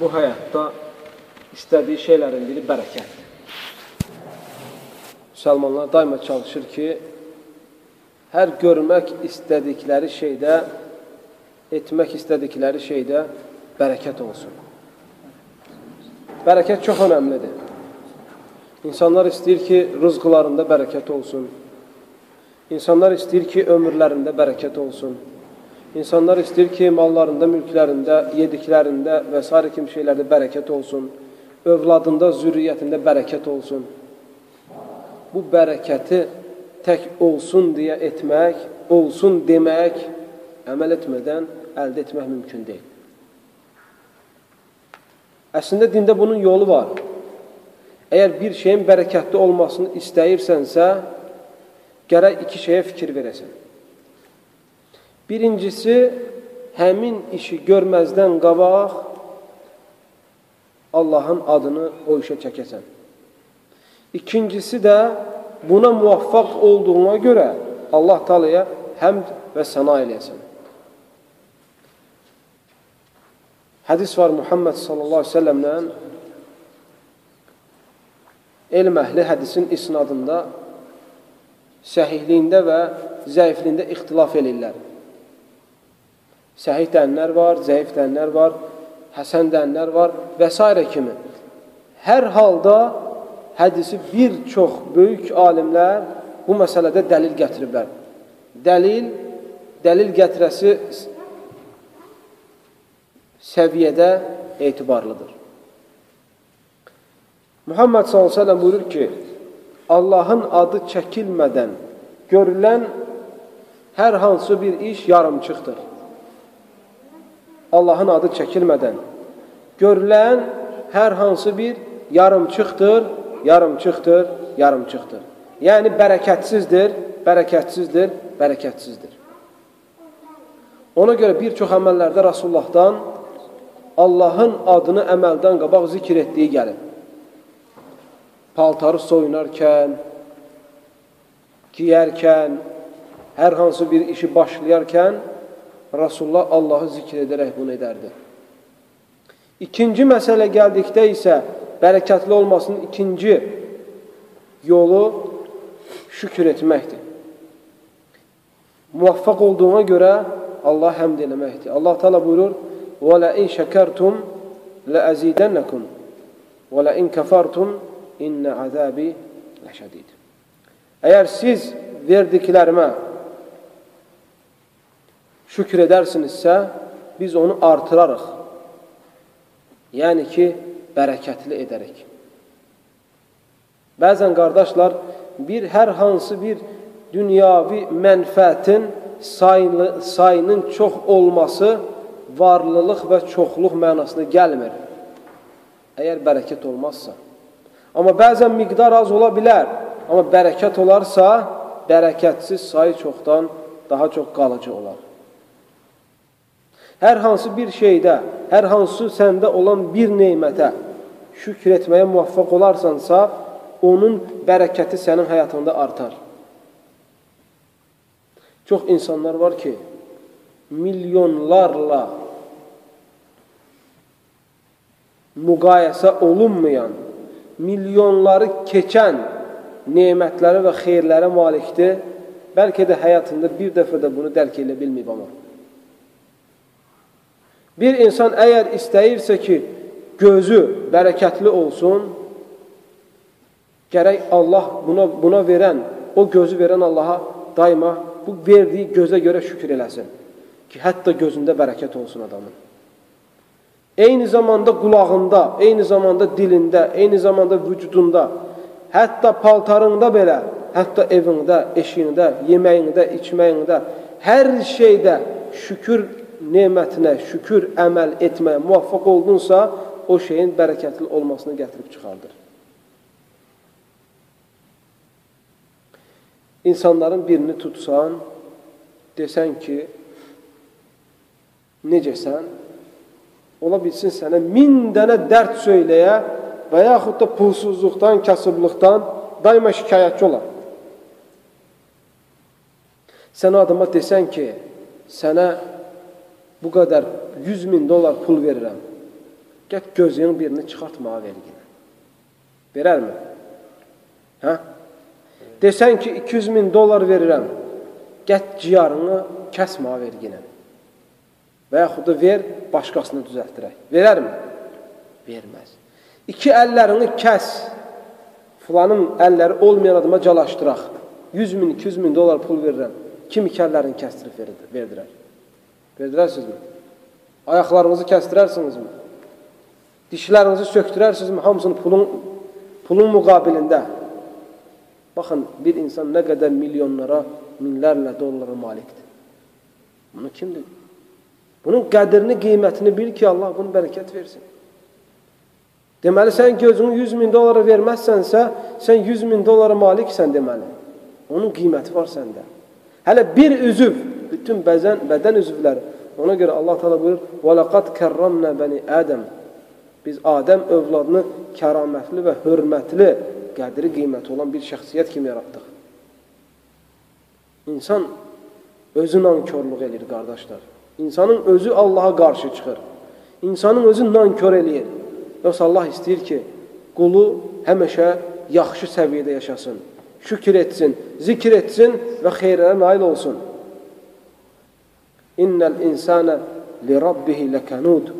bu həyatda istədiyi şeylərin biri bərəkətdir. Müsəlmanlar daima çalışır ki, hər görmək istədikləri şeydə, etmək istədikləri şeydə bərəkət olsun. Bərəkət çox önəmlidir. İnsanlar istəyir ki, rızqlarında bərəkət olsun. İnsanlar istəyir ki, ömürlərində bərəkət olsun. İnsanlar istəyir ki, mallarında, mülklərində, yediklərində və s. kimi şeylərdə bərəkət olsun. Övladında, zürriyyətində bərəkət olsun. Bu bərəkəti tək olsun deyə etmək, olsun demək, əməl etmədən əldə etmək mümkün deyil. Əslində dində bunun yolu var. Əgər bir şeyin bərəkətli olmasını istəyirsənsə, gərək iki şeyə fikir verəsən. Birincisi, həmin işi görməzdən qabaq Allahın adını o işə çəkəsən. İkincisi də buna muvaffaq olduğuna görə Allah talaya həmd və səna eləyəsən. Hədis var Muhammed sallallahu aleyhi ve sellemdən elm əhli hədisin isnadında səhihliyində və zəifliyində ixtilaf eləyirlər. Səhih dənlər var, zəif dənlər var, həsən dənlər var və s. kimi. Hər halda hədisi bir çox böyük alimlər bu məsələdə dəlil gətiriblər. Dəlil, dəlil gətirəsi səviyyədə etibarlıdır. Muhammed s.ə.v buyurur ki, Allahın adı çəkilmədən görülən hər hansı bir iş yarımçıqdır. Allahın adı çəkilmədən görülən hər hansı bir yarımçıqdır, yarımçıqdır, yarımçıqdır. Yəni bərəkətsizdir, bərəkətsizdir, bərəkətsizdir. Ona görə bir çox əməllərdə Rasulullahdan Allahın adını əməldən qabaq zikr etdiyi gəlir. Paltarı soyunarkən, giyərkən, hər hansı bir işi başlayarkən Rasulullah Allahı zikr edərək bunu edərdi. İkinci məsələ gəldikdə isə bərəkətli olmasının ikinci yolu şükür etməkdir. Muvaffaq olduğuna görə Allah həmd eləməkdir. Allah Teala buyurur: "Və la in şəkertum la azidannakum və la in kafartum inna azabi lashadid." Əgər siz verdiklərimə şükür edərsinizsə, biz onu artırarıq. Yəni ki, bərəkətli edərək. Bəzən qardaşlar, bir hər hansı bir dünyavi mənfəətin sayını, sayının çox olması varlılıq və çoxluq mənasına gəlmir. Əgər bərəkət olmazsa. Amma bəzən miqdar az ola bilər. Amma bərəkət olarsa, bərəkətsiz sayı çoxdan daha çox qalıcı olar. Hər hansı bir şeydə, hər hansı səndə olan bir neymətə şükr etməyə muvaffaq olarsansa, onun bərəkəti sənin həyatında artar. Çox insanlar var ki, milyonlarla müqayisə olunmayan, milyonları keçən nemətlərə və xeyirlərə malikdir. Bəlkə də həyatında bir dəfə də bunu dərk elə bilməyib amma. Bir insan əgər istəyirsə ki, gözü bərəkətli olsun, gərək Allah buna, buna verən, o gözü verən Allaha daima bu verdiyi gözə görə şükür eləsin. Ki, hətta gözündə bərəkət olsun adamın. Eyni zamanda qulağında, eyni zamanda dilində, eyni zamanda vücudunda, hətta paltarında belə, hətta evində, eşiyində, yeməyində, içməyində, hər şeydə şükür nemətinə şükür əməl etməyə muvaffaq oldunsa, o şeyin bərəkətli olmasını gətirib çıxardır. İnsanların birini tutsan, desən ki, necəsən, ola bilsin sənə min dənə dərd söyləyə və yaxud da pulsuzluqdan, kasıblıqdan daima şikayətçi olar. Sən adama desən ki, sənə bu qədər 100 min dolar pul verirəm. Get gözünün birini çıxartmağa verginə. Verərmi? Hə? Desən ki, 200 min dolar verirəm, get ciyarını kəsməyə verginə. Və yaxud da ver, başqasını düzəltdirək. Verərmi? Verməz. İki əllərini kəs, filanın əlləri olmayan adama calaşdıraq. 100 min, 200 min dolar pul verirəm. Kim iki əllərini kəstirib verdirər? Verdirərsinizmi? Ayaqlarınızı kəstirərsinizmi? Dişlərinizi söktürərsinizmi? Hamısını pulun, pulun müqabilində. Baxın, bir insan nə qədər milyonlara, minlərlə dollara malikdir. Bunu kimdir? Bunun qədrini, qiymətini bil ki, Allah bunu bərəkət versin. Deməli, sən gözünü 100 min dolara verməzsənsə, sən 100 min dolara maliksən deməli. Onun qiyməti var səndə. Hələ bir üzv, bütün bədən, bədən üzvləri. Ona görə Allah təala buyurur: "Və laqad karramna bani Adəm." Biz Adəm övladını kəramətli və hörmətli, qədri qiyməti olan bir şəxsiyyət kimi yaratdıq. İnsan özü nankorluq edir, qardaşlar. İnsanın özü Allaha qarşı çıxır. İnsanın özü nankor eləyir. Yoxsa Allah istəyir ki, qulu həmişə yaxşı səviyyədə yaşasın, şükür etsin, zikr etsin və xeyrlərə nail olsun. İnnəl insana li rabbihi lekanud.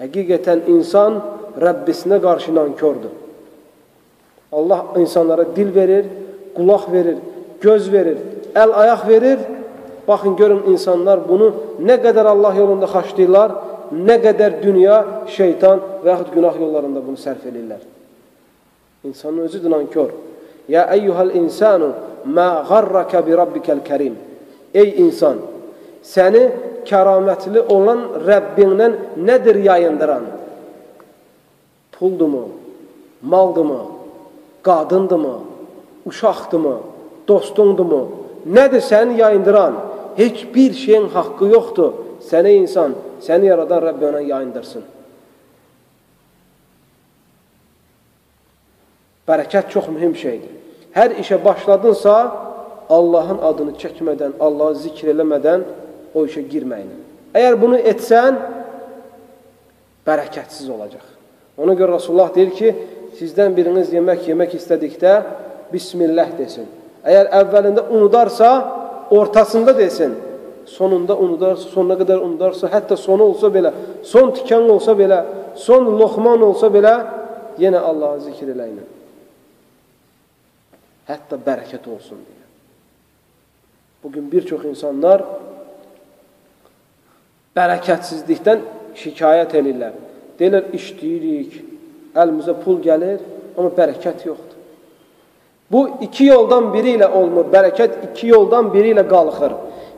Həqiqətən insan Rəbbisinə qarşı nankordur. Allah insanlara dil verir, qulaq verir, göz verir, əl ayaq verir. Baxın görün insanlar bunu nə qədər Allah yolunda xaşlayırlar, nə qədər dünya, şeytan və yaxud günah yollarında bunu sərf edirlər. İnsanın özü nankor. Ya eyyuhal insanu ma gharraka bi rabbikal kerim. Ey insan, səni kəramətli olan Rəbbindən nədir yayındıran? Puldurmu? Maldırmı? Qadındırmı? Uşaqdırmı? Dostundurmu? Nədir səni yayındıran? Heç bir şeyin haqqı yoxdur. Səni insan, səni yaradan Rəbbi ona yayındırsın. Bərəkət çox mühüm şeydir. Hər işə başladınsa, Allahın adını çəkmədən, Allahı zikr eləmədən o işə girməyin. Əgər bunu etsən, bərəkətsiz olacaq. Ona görə Rasulullah deyir ki, sizdən biriniz yemək yemək istədikdə Bismillah desin. Əgər əvvəlində unudarsa, ortasında desin. Sonunda unudarsa, sonuna qədər unudarsa, hətta sonu olsa belə, son tikan olsa belə, son loxman olsa belə, yenə Allahı zikr eləyin. Hətta bərəkət olsun deyə. Bugün bir çox insanlar bərəkətsizlikdən şikayət edirlər. Deyirlər, işləyirik, əlimizə pul gəlir, amma bərəkət yoxdur. Bu iki yoldan biri ilə olmur. Bərəkət iki yoldan biri ilə qalxır.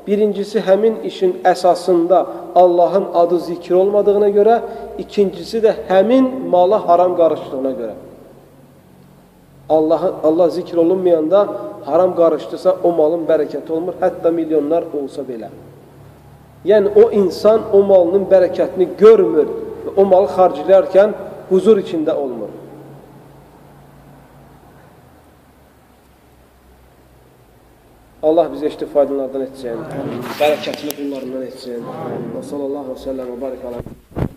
Birincisi həmin işin əsasında Allahın adı zikr olmadığına görə, ikincisi də həmin mala haram qarışdığına görə. Allah Allah zikr olunmayanda haram qarışdısa o malın bərəkəti olmur, hətta milyonlar olsa belə. Yəni o insan o malının bərəkətini görmür və o malı xarclayarkən huzur içində olmur. Allah bizi eşitib faydalardan etsin. Bərəkətli qullarından etsin. Və sallallahu və səlləm və barik aləm.